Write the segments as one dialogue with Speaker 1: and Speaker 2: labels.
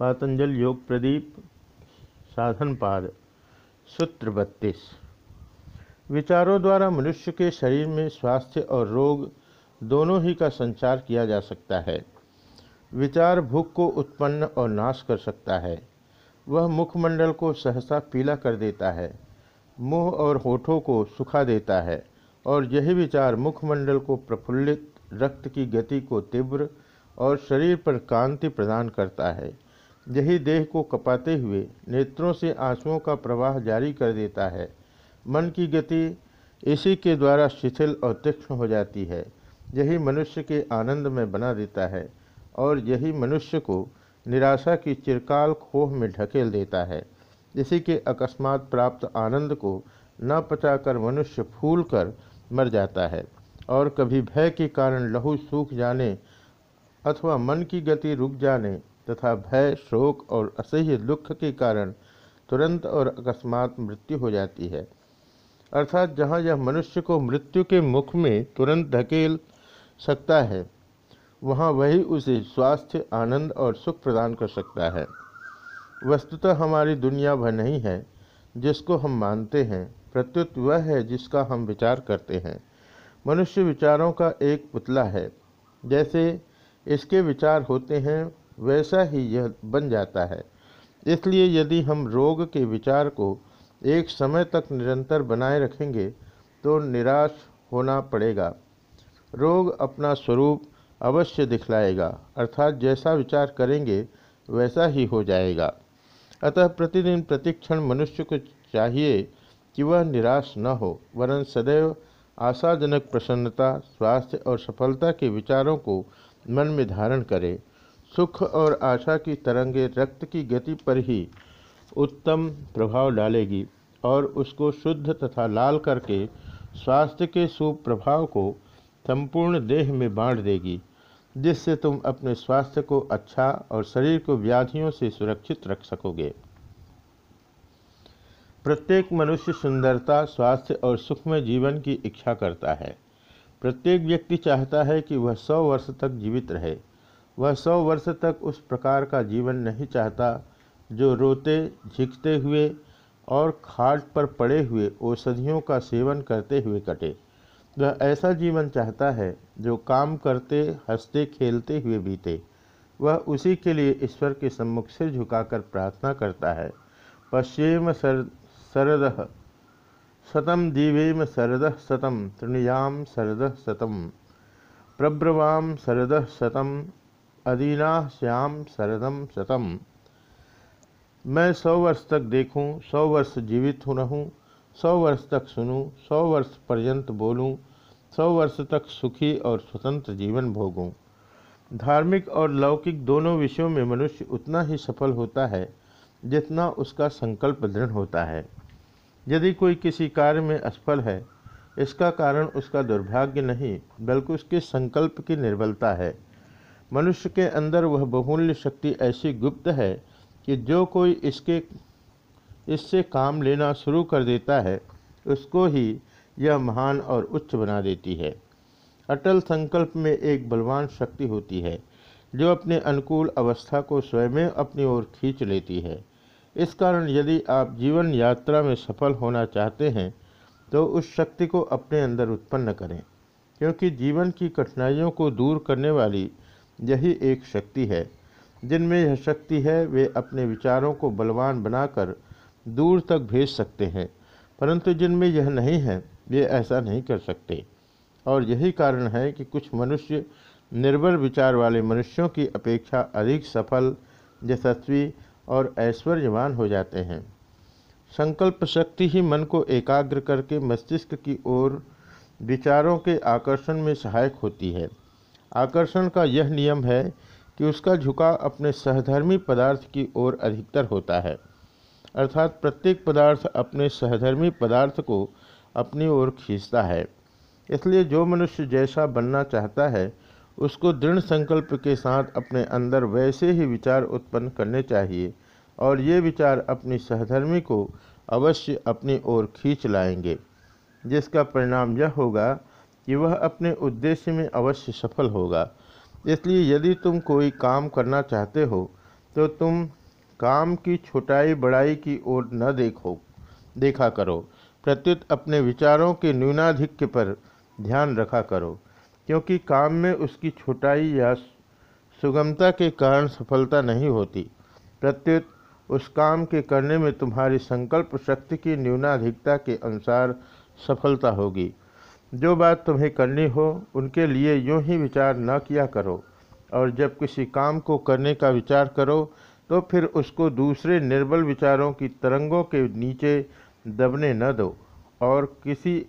Speaker 1: पातंजल योग प्रदीप साधनपाद सूत्र बत्तीस। विचारों द्वारा मनुष्य के शरीर में स्वास्थ्य और रोग दोनों ही का संचार किया जा सकता है। विचार भूख को उत्पन्न और नाश कर सकता है। वह मुखमंडल को सहसा पीला कर देता है, मुँह और होठों को सुखा देता है और यही विचार मुखमंडल को प्रफुल्लित, रक्त की गति को तीव्र और शरीर पर कांति प्रदान करता है। यही देह को कपाते हुए नेत्रों से आंसुओं का प्रवाह जारी कर देता है। मन की गति इसी के द्वारा शिथिल और तीक्ष्ण हो जाती है। यही मनुष्य के आनंद में बना देता है और यही मनुष्य को निराशा की चिरकाल खोह में ढकेल देता है। इसी के अकस्मात प्राप्त आनंद को न पचाकर मनुष्य फूल कर मर जाता है और कभी भय के कारण लहू सूख जाने अथवा मन की गति रुक जाने तथा भय, शोक और असह्य दुख के कारण तुरंत और अकस्मात मृत्यु हो जाती है। अर्थात जहाँ यह मनुष्य को मृत्यु के मुख में तुरंत धकेल सकता है, वहाँ वही उसे स्वास्थ्य, आनंद और सुख प्रदान कर सकता है। वस्तुतः हमारी दुनिया वह नहीं है जिसको हम मानते हैं। प्रत्युत वह है जिसका हम विचार करते हैं। मनुष्य विचारों का एक पुतला है। जैसे इसके विचार होते हैं वैसा ही यह बन जाता है। इसलिए यदि हम रोग के विचार को एक समय तक निरंतर बनाए रखेंगे तो निराश होना पड़ेगा। रोग अपना स्वरूप अवश्य दिखलाएगा, अर्थात जैसा विचार करेंगे, वैसा ही हो जाएगा। अतः प्रतिदिन प्रतिक्षण मनुष्य को चाहिए कि वह निराश न हो, वरन सदैव आशाजनक प्रसन्नता, स्वास्थ्य और सफलता के विचारों को मन में धारण करे। सुख और आशा की तरंगे रक्त की गति पर ही उत्तम प्रभाव डालेगी और उसको शुद्ध तथा लाल करके स्वास्थ्य के सुप्रभाव को संपूर्ण देह में बांट देगी, जिससे तुम अपने स्वास्थ्य को अच्छा और शरीर को व्याधियों से सुरक्षित रख सकोगे। प्रत्येक मनुष्य सुंदरता, स्वास्थ्य और सुखमय जीवन की इच्छा करता है। प्रत्येक व्यक्ति चाहता है कि वह सौ वर्ष तक जीवित रहे। वह सौ वर्ष तक उस प्रकार का जीवन नहीं चाहता, जो रोते, झिकते हुए और खाट पर पड़े हुए औषधियों का सेवन करते हुए कटे। वह ऐसा जीवन चाहता है, जो काम करते, हँसते, खेलते हुए बीते। वह उसी के लिए ईश्वर के सम्मुख सिर झुकाकर प्रार्थना करता है। पश्चिम सर, सरद शतम दीवेम सरद शतम तृणयाम सरद शतम प्रब्रवाम शरद शतम अदीना श्याम शरदम शतम। मैं सौ वर्ष तक देखूँ, सौ वर्ष जीवित रहूँ, सौ वर्ष तक सुनूं, सौ वर्ष पर्यंत बोलूँ, सौ वर्ष तक सुखी और स्वतंत्र जीवन भोगूं। धार्मिक और लौकिक दोनों विषयों में मनुष्य उतना ही सफल होता है जितना उसका संकल्प दृढ़ होता है। यदि कोई किसी कार्य में असफल है इसका कारण उसका दुर्भाग्य नहीं बल्कि उसके संकल्प की निर्बलता है। मनुष्य के अंदर वह बहुमूल्य शक्ति ऐसी गुप्त है कि जो कोई इसके, इससे काम लेना शुरू कर देता है, उसको ही यह महान और उच्च बना देती है। अटल संकल्प में एक बलवान शक्ति होती है, जो अपने अनुकूल अवस्था को स्वयं अपनी ओर खींच लेती है। इस कारण यदि आप जीवन यात्रा में सफल होना चाहते हैं तो उस शक्ति को अपने अंदर उत्पन्न करें, क्योंकि जीवन की कठिनाइयों को दूर करने वाली यही एक शक्ति है। जिनमें यह शक्ति है, वे अपने विचारों को बलवान बनाकर दूर तक भेज सकते हैं, परंतु जिनमें यह नहीं है, वे ऐसा नहीं कर सकते। और यही कारण है कि कुछ मनुष्य निर्बल विचार वाले मनुष्यों की अपेक्षा अधिक सफल, यशस्वी और ऐश्वर्यवान हो जाते हैं। संकल्प शक्ति ही मन को एकाग्र करके मस्तिष्क की ओर विचारों के आकर्षण में सहायक होती है। आकर्षण का यह नियम है कि उसका झुकाव अपने सहधर्मी पदार्थ की ओर अधिकतर होता है। अर्थात प्रत्येक पदार्थ अपने सहधर्मी पदार्थ को अपनी ओर खींचता है। इसलिए जो मनुष्य जैसा बनना चाहता है, उसको दृढ़ संकल्प के साथ अपने अंदर वैसे ही विचार उत्पन्न करने चाहिए और ये विचार अपनी सहधर्मी को अवश्य अपनी ओर खींच लाएँगे, जिसका परिणाम यह होगा कि वह अपने उद्देश्य में अवश्य सफल होगा। इसलिए यदि तुम कोई काम करना चाहते हो तो तुम काम की छोटाई बड़ाई की ओर न देखो। देखा करो। प्रत्युत अपने विचारों के न्यूनाधिक्य पर ध्यान रखा करो, क्योंकि काम में उसकी छोटाई या सुगमता के कारण सफलता नहीं होती। प्रत्युत, उस काम के करने में तुम्हारी संकल्प शक्ति की न्यूनाधिकता के अनुसार सफलता होगी। जो बात तुम्हें करनी हो, उनके लिए यूँ ही विचार न किया करो। और जब किसी काम को करने का विचार करो तो फिर उसको दूसरे निर्बल विचारों की तरंगों के नीचे दबने न दो। और किसी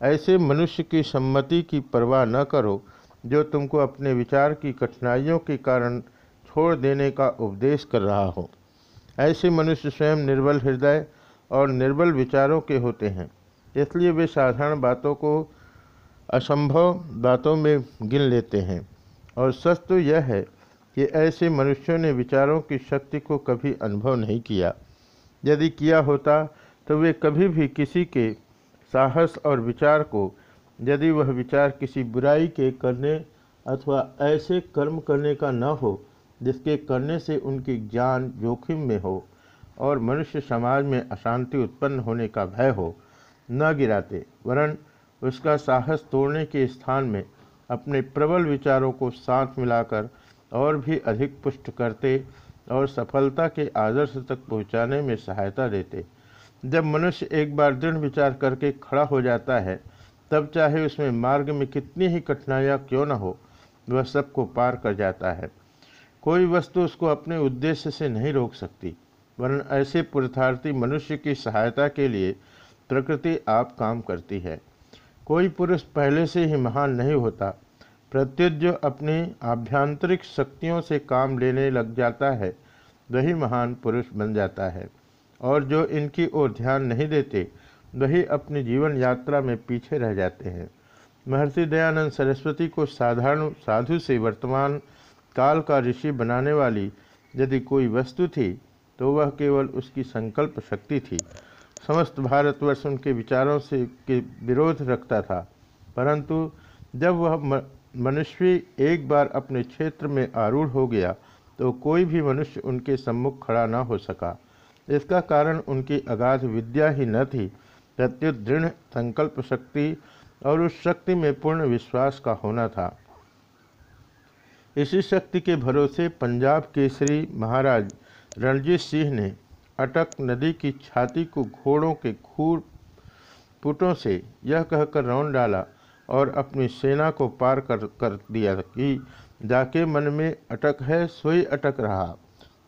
Speaker 1: ऐसे मनुष्य की सम्मति की परवाह न करो, जो तुमको अपने विचार की कठिनाइयों के कारण छोड़ देने का उपदेश कर रहा हो। ऐसे मनुष्य स्वयं निर्बल हृदय और निर्बल विचारों के होते हैं। इसलिए वे साधारण बातों को असंभव बातों में गिन लेते हैं। और सच तो यह है कि ऐसे मनुष्यों ने विचारों की शक्ति को कभी अनुभव नहीं किया। यदि किया होता तो वे कभी भी किसी के साहस और विचार को, यदि वह विचार किसी बुराई के करने अथवा ऐसे कर्म करने का न हो, जिसके करने से उनकी ज्ञान जोखिम में हो और मनुष्य समाज में अशांति उत्पन्न होने का भय हो न गिराते, वरन उसका साहस तोड़ने के स्थान में अपने प्रबल विचारों को साथ मिलाकर और भी अधिक पुष्ट करते और सफलता के आदर्श तक पहुँचाने में सहायता देते। जब मनुष्य एक बार दृढ़ विचार करके खड़ा हो जाता है, तब चाहे उसमें मार्ग में कितनी ही कठिनाइयाँ क्यों न हो, वह सबको पार कर जाता है। कोई वस्तु उसको अपने उद्देश्य से नहीं रोक सकती, वरन ऐसे पुरुषार्थी मनुष्य की सहायता के लिए प्रकृति आप काम करती है। कोई पुरुष पहले से ही महान नहीं होता। प्रत्युत जो अपनी आभ्यांतरिक शक्तियों से काम लेने लग जाता है, वही महान पुरुष बन जाता है। और जो इनकी ओर ध्यान नहीं देते, वही अपनी जीवन यात्रा में पीछे रह जाते हैं। महर्षि दयानंद सरस्वती को साधारण साधु से वर्तमान काल का ऋषि बनाने वाली यदि कोई वस्तु थी तो वह केवल उसकी संकल्प शक्ति थी। समस्त भारतवर्ष उनके विचारों से के विरोध रखता था। परंतु जब वह मनुष्य एक बार अपने क्षेत्र में आरूढ़ हो गया तो कोई भी मनुष्य उनके सम्मुख खड़ा न हो सका। इसका कारण उनकी अगाध विद्या ही न थी। प्रत्युत दृढ़ संकल्प शक्ति और उस शक्ति में पूर्ण विश्वास का होना था। इसी शक्ति के भरोसे पंजाब केसरी महाराज रणजीत सिंह ने अटक नदी की छाती को घोड़ों के खूर पुटों से यह कहकर रौन डाला और अपनी सेना को पार कर कर दिया कि जाके मन में अटक है, सोई अटक रहा।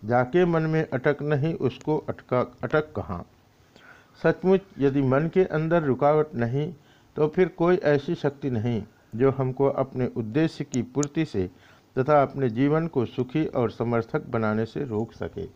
Speaker 1: जाके मन में अटक नहीं, उसको अटका, अटक कहाँ। सचमुच यदि मन के अंदर रुकावट नहीं तो फिर कोई ऐसी शक्ति नहीं जो हमको अपने उद्देश्य की पूर्ति से तथा अपने जीवन को सुखी और समर्थक बनाने से रोक सके।